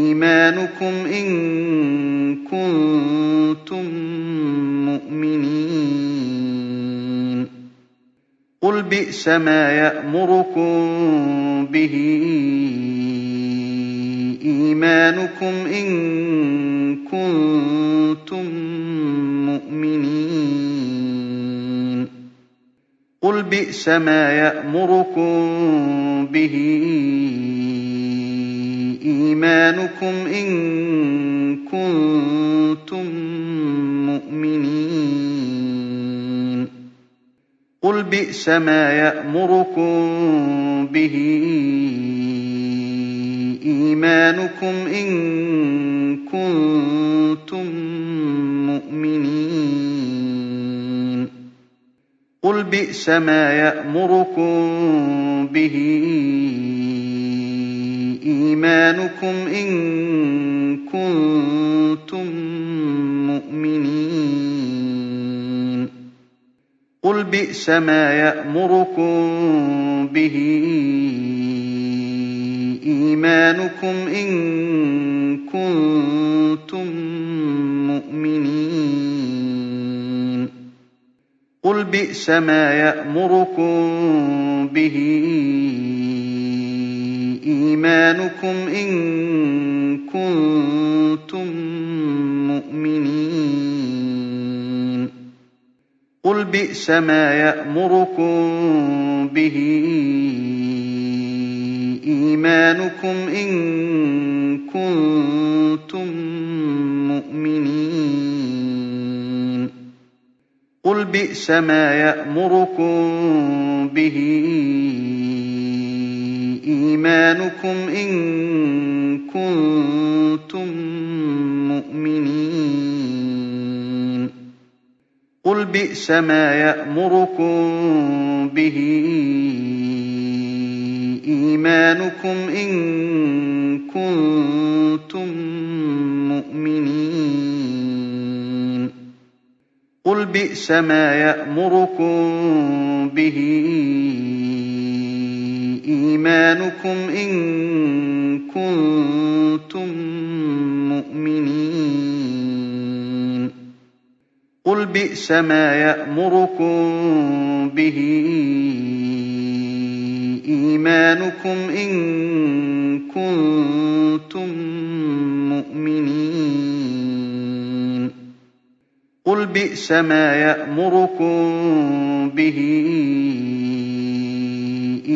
إيمانكم إن كنتم مؤمنين. قل بئس ما يأمركم به إيمانكم إن كنتم مؤمنين. قل بئس ما يأمركم به إِيمَانُكُمْ إِن كُنتُم مُّؤْمِنِينَ. قُلْ بِئْسَ مَا يَأْمُرُكُم بِهِ إِيمَانُكُمْ إِن كُنتُم مُّؤْمِنِينَ. قُلْ بِئْسَ مَا يَأْمُرُكُم بِهِ إِيمَانُكُمْ إِن كُنتُم مُّؤْمِنِينَ. قُلْ بِئْسَ مَا يَأْمُرُكُم بِهِ إِيمَانُكُمْ إِن كُنتُم مُّؤْمِنِينَ. قُلْ بِئْسَ مَا يَأْمُرُكُم بِهِ إِيمَانُكُمْ إِن كُنتُم مُّؤْمِنِينَ. قُلْ بِئْسَ مَا يَأْمُرُكُم بِهِ إِيمَانُكُمْ إِن كُنتُم مُّؤْمِنِينَ. قُلْ بِئْسَ مَا يَأْمُرُكُم بِهِ إِيمَانُكُمْ إِن كُنتُم مُّؤْمِنِينَ. قُلْ بِئْسَ مَا يَأْمُرُكُم بِهِ. إِيمَانُكُمْ إِن كُنتُم مُّؤْمِنِينَ. قُلْ بِئْسَ مَا يَأْمُرُكُم بِهِ. إِيمَانُكُمْ إِن كُنتُم مُّؤْمِنِينَ. قُلْ بِئْسَ مَا يَأْمُرُكُم بِهِ إِيمَانُكُمْ إِن كُنتُم مُّؤْمِنِينَ. قُلْ بِئْسَ مَا يَأْمُرُكُم بِهِ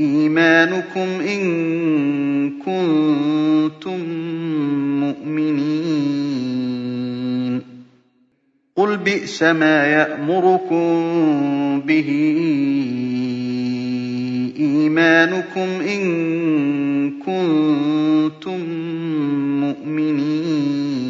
إِيمَانُكُمْ إِن كُنتُم مُّؤْمِنِينَ. قُلْ بِئْسَ مَا يَأْمُرُكُم بِهِ إِيمَانُكُمْ إِن كُنتُم مُّؤْمِنِينَ.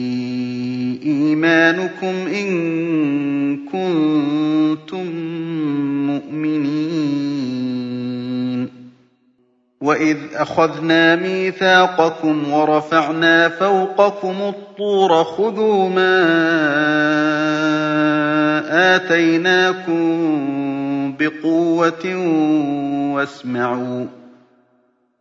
إِيمَانُكُمْ إِن كُنتُم مُّؤْمِنِينَ. وَإِذْ أَخَذْنَا مِيثَاقَكُمْ وَرَفَعْنَا فَوْقَكُمُ الطُّورَ خُذُوا مَا آتَيْنَاكُم بِقُوَّةٍ وَاسْمَعُوا ۖ.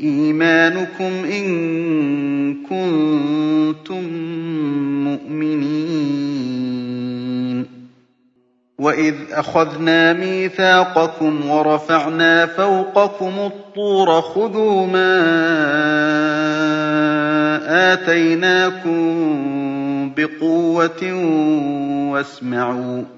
إِيمَانُكُمْ إِن كُنتُم مُّؤْمِنِينَ. وَإِذْ أَخَذْنَا مِيثَاقَكُمْ وَرَفَعْنَا فَوْقَكُمُ الطُّورَ خُذُوا مَا آتَيْنَاكُم بِقُوَّةٍ وَاسْمَعُوا.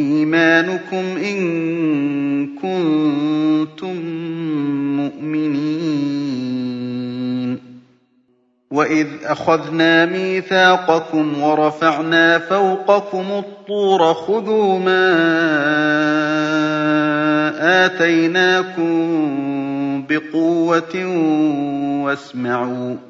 إِيمَانُكُمْ إِن كُنتُم مُّؤْمِنِينَ. وَإِذْ أَخَذْنَا مِيثَاقَكُمْ وَرَفَعْنَا فَوْقَكُمُ الطُّورَ خُذُوا مَا آتَيْنَاكُم بِقُوَّةٍ وَاسْمَعُوا.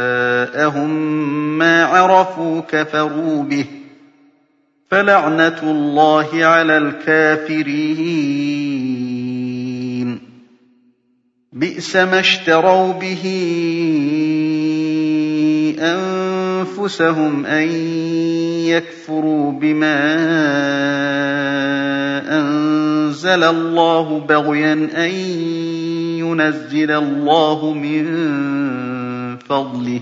مَّا عَرَفُوا كَفَرُوا بِهِ ۚ فَلَعْنَةُ اللَّهِ عَلَى الْكَافِرِينَ. بِئْسَ مَا اشْتَرَوْا بِهِ أَنفُسَهُمْ أَن يَكْفُرُوا بِمَا أَنزَلَ اللَّهُ بَغْيًا أَن يُنَزِّلَ اللَّهُ مِن فَضْلِهِ.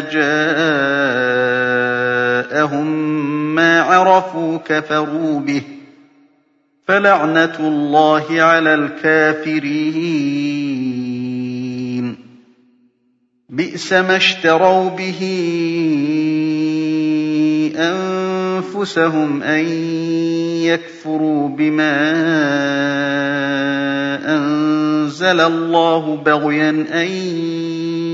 جَاءَهُم مَّا عَرَفُوا كَفَرُوا بِهِ ۚ فَلَعْنَةُ اللَّهِ عَلَى الْكَافِرِينَ بِئْسَمَا اشْتَرَوْا بِهِ أَنفُسَهُمْ أَن يَكْفُرُوا بِمَا أَنزَلَ اللَّهُ بَغْيًا أَن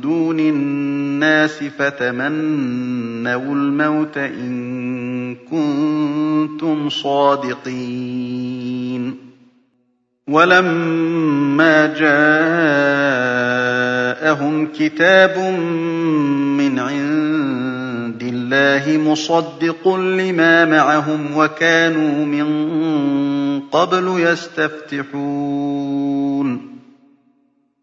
دُونِ النَّاسِ فَتَمَنَّوُا الْمَوْتَ إِن كُنتُمْ صَادِقِينَ. وَلَمَّا جَاءَهُمْ كِتَابٌ مِّنْ عِندِ اللَّهِ مُصَدِّقٌ لِّمَا مَعَهُمْ وَكَانُوا مِن قَبْلُ يَسْتَفْتِحُونَ.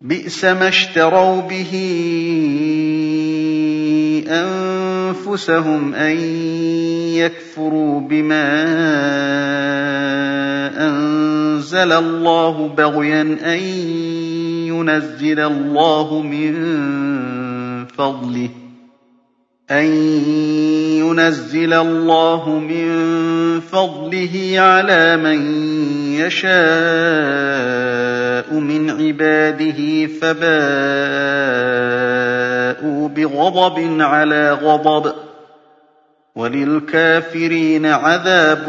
بِئْسَ مَا اشْتَرَوْا بِهِ أَنفُسَهُمْ أَن يَكْفُرُوا بِمَا أَنزَلَ اللَّهُ بَغْيًا أَن يُنَزِّلَ اللَّهُ مِن فَضْلِهِ. أن ينزل الله من فضله على من يشاء من عباده فباءوا بغضب على غضب وللكافرين عذاب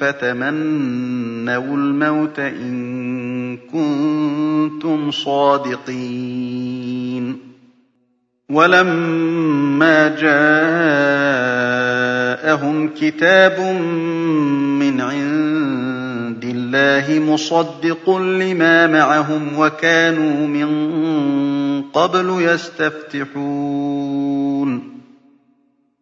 فَتَمَنَّوُا الْمَوْتَ إِن كُنتُمْ صَادِقِينَ. وَلَمَّا جَاءَهُمْ كِتَابٌ مِّنْ عِندِ اللَّهِ مُصَدِّقٌ لِّمَا مَعَهُمْ وَكَانُوا مِن قَبْلُ يَسْتَفْتِحُونَ.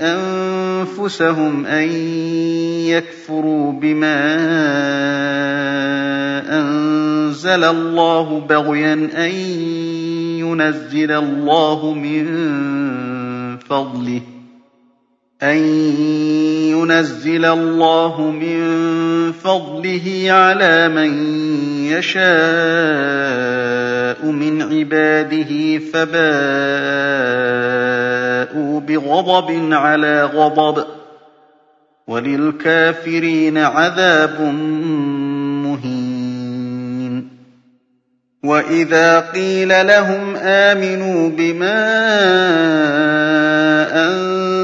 أَنفُسَهُمْ أَن يَكْفُرُوا بِمَا أَنزَلَ اللَّهُ بَغْيًا أَن يُنَزِّلَ اللَّهُ مِن فَضْلِهِ. أَن يُنَزِّلَ اللَّهُ مِن فَضْلِهِ عَلَىٰ مَن يَشَاءُ مِنْ عِبَادِهِ فَبَاءُوا بِغَضَبٍ عَلَىٰ غَضَبٍ ۚ وَلِلْكَافِرِينَ عَذَابٌ مُّهِينٌ. وَإِذَا قِيلَ لَهُمْ آمِنُوا بِمَا أَنزَلَ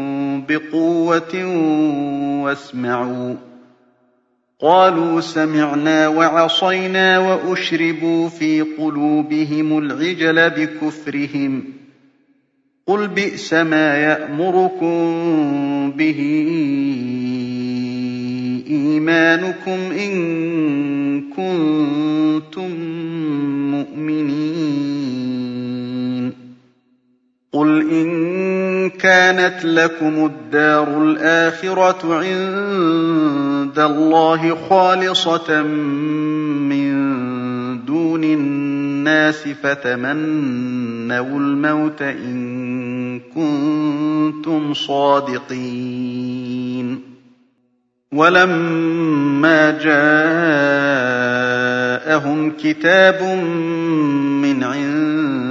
بِقُوَّةٍ وَاسْمَعُوا ۖ. قَالُوا سَمِعْنَا وَعَصَيْنَا وَأُشْرِبُوا فِي قُلُوبِهِمُ الْعِجْلَ بِكُفْرِهِمْ ۚ. قُلْ بِئْسَمَا يَأْمُرُكُم بِهِ إِيمَانُكُمْ إِن كُنتُم مُّؤْمِنِينَ. قُلْ إِن كَانَتْ لَكُمُ الدَّارُ الْآخِرَةُ عِندَ اللَّهِ خَالِصَةً مِّن دُونِ النَّاسِ فَتَمَنَّوُا الْمَوْتَ إِن كُنتُمْ صَادِقِينَ وَلَمَّا جَاءَهُمْ كِتَابٌ مِّنْ عِندِ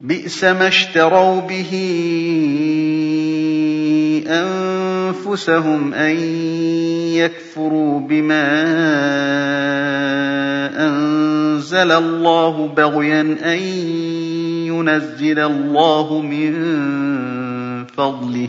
بِئْسَ مَا اشْتَرَوْا بِهِ أَنفُسَهُمْ أَن يَكْفُرُوا بِمَا أَنزَلَ اللَّهُ بَغْيًا أَن يُنَزِّلَ اللَّهُ مِن فَضْلِهِ.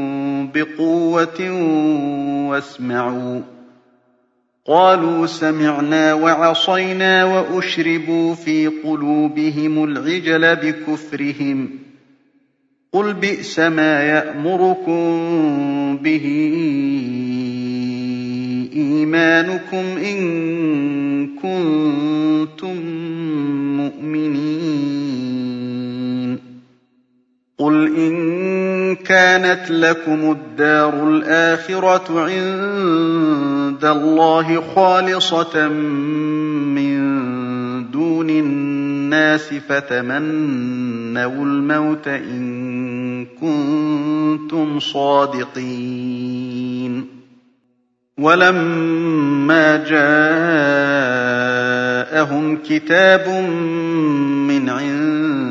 بِقُوَّةٍ وَاسْمَعُوا. قَالُوا سَمِعْنَا وَعَصَيْنَا وَأُشْرِبُوا فِي قُلُوبِهِمُ الْعِجْلَ بِكُفْرِهِمْ ۚ. قُلْ بِئْسَمَا يَأْمُرُكُم بِهِ إِيمَانُكُمْ إِن كُنتُم مُّؤْمِنِينَ. قُلْ إِن كَانَتْ لَكُمُ الدَّارُ الْآخِرَةُ عِندَ اللَّهِ خَالِصَةً مِّن دُونِ النَّاسِ فَتَمَنَّوُا الْمَوْتَ إِن كُنتُمْ صَادِقِينَ وَلَمَّا جَاءَهُمْ كِتَابٌ مِّنْ عِندِ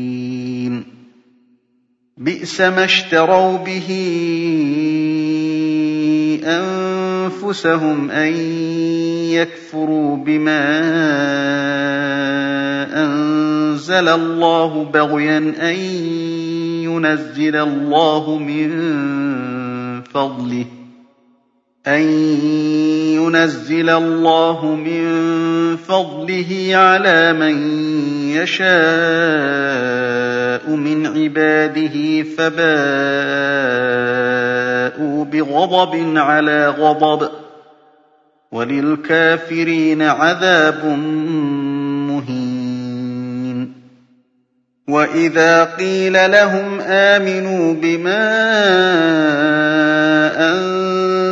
بِئْسَ مَا اشْتَرَوْا بِهِ أَنفُسَهُمْ أَن يَكْفُرُوا بِمَا أَنزَلَ اللَّهُ بَغْيًا أَن يُنَزِّلَ اللَّهُ مِن فَضْلِهِ. أَن يُنَزِّلَ اللَّهُ مِن فَضْلِهِ عَلَىٰ مَن يَشَاءُ مِنْ عِبَادِهِ فَبَاءُوا بِغَضَبٍ عَلَىٰ غَضَبٍ ۚ وَلِلْكَافِرِينَ عَذَابٌ مُّهِينٌ. وَإِذَا قِيلَ لَهُمْ آمِنُوا بِمَا أَنزَلَ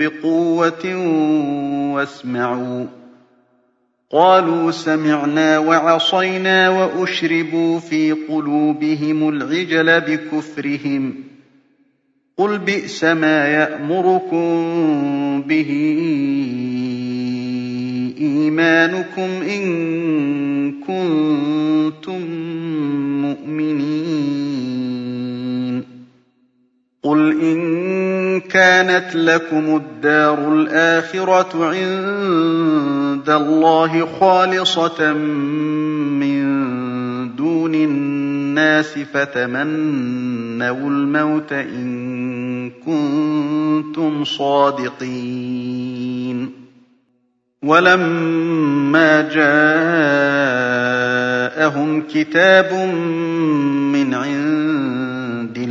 بِقُوَّةٍ وَاسْمَعُوا ۖ. قَالُوا سَمِعْنَا وَعَصَيْنَا وَأُشْرِبُوا فِي قُلُوبِهِمُ الْعِجْلَ بِكُفْرِهِمْ ۚ. قُلْ بِئْسَمَا يَأْمُرُكُم بِهِ إِيمَانُكُمْ إِن كُنتُم مُّؤْمِنِينَ. قُلْ إِن كَانَتْ لَكُمُ الدَّارُ الْآخِرَةُ عِندَ اللَّهِ خَالِصَةً مِّن دُونِ النَّاسِ فَتَمَنَّوُا الْمَوْتَ إِن كُنتُمْ صَادِقِينَ وَلَمَّا جَاءَهُمْ كِتَابٌ مِّنْ عِندِ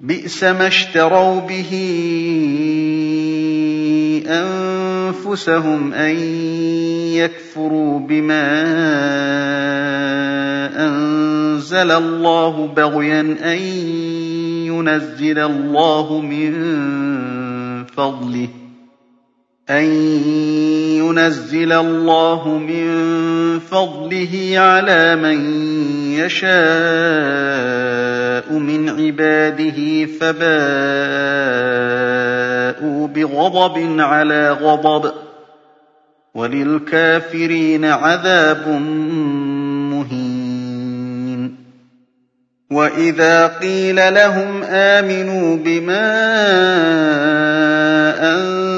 بِئْسَ مَا اشْتَرَوْا بِهِ أَنفُسَهُمْ أَن يَكْفُرُوا بِمَا أَنزَلَ اللَّهُ بَغْيًا أَن يُنَزِّلَ اللَّهُ مِن فَضْلِهِ. أن ينزل الله من فضله على من يشاء من عباده فباءوا بغضب على غضب وللكافرين عذاب مهين. وإذا قيل لهم آمنوا بما أنزل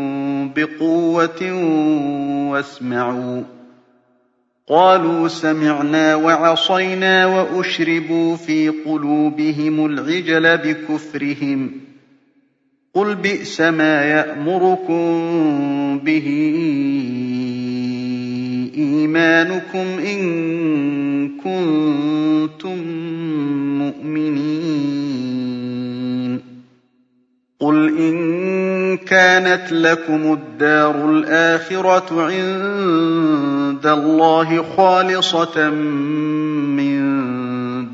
بِقُوَّةٍ وَاسْمَعُوا ۖ. قَالُوا سَمِعْنَا وَعَصَيْنَا وَأُشْرِبُوا فِي قُلُوبِهِمُ الْعِجْلَ بِكُفْرِهِمْ ۚ. قُلْ بِئْسَمَا يَأْمُرُكُم بِهِ إِيمَانُكُمْ إِن كُنتُم مُّؤْمِنِينَ. قُلْ إِن كَانَتْ لَكُمُ الدَّارُ الْآخِرَةُ عِندَ اللَّهِ خَالِصَةً مِّن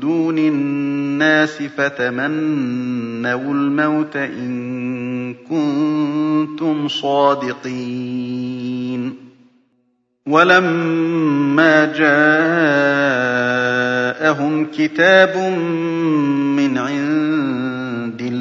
دُونِ النَّاسِ فَتَمَنَّوُا الْمَوْتَ إِن كُنتُمْ صَادِقِينَ وَلَمَّا جَاءَهُمْ كِتَابٌ مِّنْ عِندِ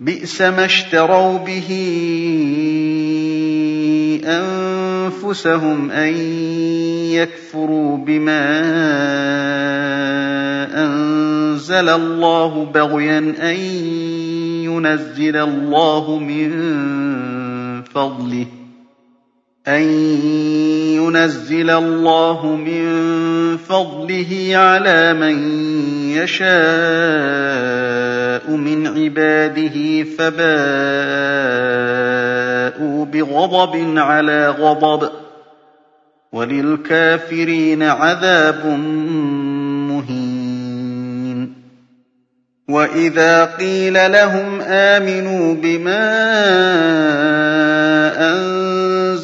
بِئْسَ مَا اشْتَرَوْا بِهِ أَنفُسَهُمْ أَن يَكْفُرُوا بِمَا أَنزَلَ اللَّهُ بَغْيًا أَن يُنَزِّلَ اللَّهُ مِن فَضْلِهِ. أن ينزل الله من فضله على من يشاء من عباده فباءوا بغضب على غضب وللكافرين عذاب مهين وإذا قيل لهم آمنوا بما أنزل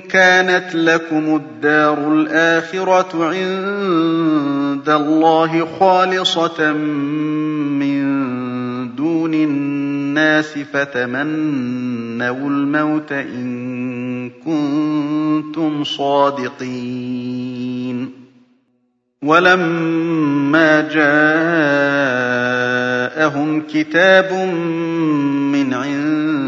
كَانَتْ لَكُمُ الدَّارُ الْآخِرَةُ عِندَ اللَّهِ خَالِصَةً مِّن دُونِ النَّاسِ فَتَمَنَّوُا الْمَوْتَ إِن كُنتُمْ صَادِقِينَ. وَلَمَّا جَاءَهُمْ كِتَابٌ مِّنْ عِندِ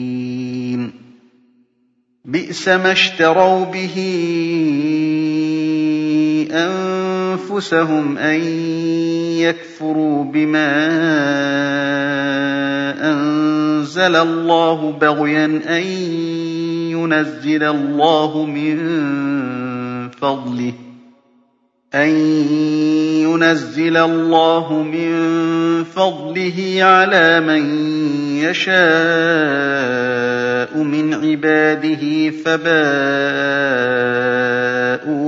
بِئْسَ مَا اشْتَرَوْا بِهِ أَنفُسَهُمْ أَن يَكْفُرُوا بِمَا أَنزَلَ اللَّهُ بَغْيًا أَن يُنَزِّلَ اللَّهُ مِن فَضْلِهِ. أَن يُنَزِّلَ اللَّهُ مِن فَضْلِهِ عَلَىٰ مَن يَشَاءُ مِنْ عِبَادِهِ فَبَاءُوا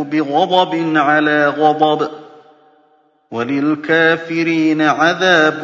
بِغَضَبٍ عَلَىٰ غَضَبٍ ۚ وَلِلْكَافِرِينَ عَذَابٌ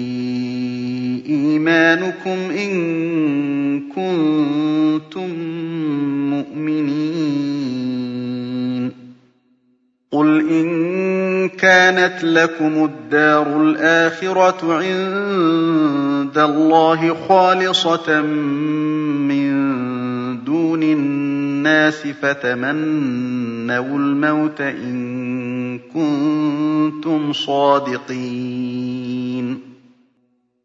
إِيمَانُكُمْ إِن كُنتُم مُّؤْمِنِينَ. قُلْ إِن كَانَتْ لَكُمُ الدَّارُ الْآخِرَةُ عِندَ اللَّهِ خَالِصَةً مِّن دُونِ النَّاسِ فَتَمَنَّوُا الْمَوْتَ إِن كُنتُمْ صَادِقِينَ.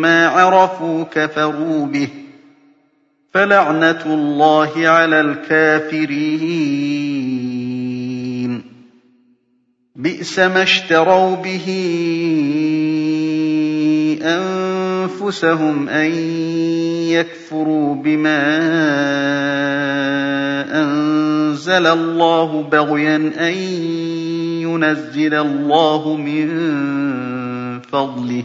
مَّا عَرَفُوا كَفَرُوا بِهِ ۚ فَلَعْنَةُ اللَّهِ عَلَى الْكَافِرِينَ. بِئْسَمَا اشْتَرَوْا بِهِ أَنفُسَهُمْ أَن يَكْفُرُوا بِمَا أَنزَلَ اللَّهُ بَغْيًا أَن يُنَزِّلَ اللَّهُ مِن فَضْلِهِ.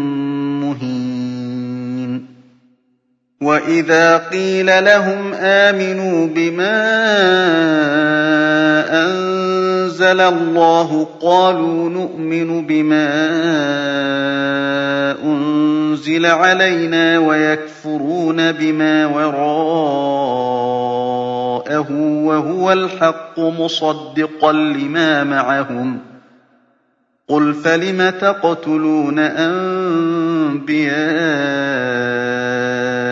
وإذا قيل لهم آمنوا بما أنزل الله قالوا نؤمن بما أنزل علينا ويكفرون بما وراءه وهو الحق مصدقا لما معهم قل فلم تقتلون أنبياء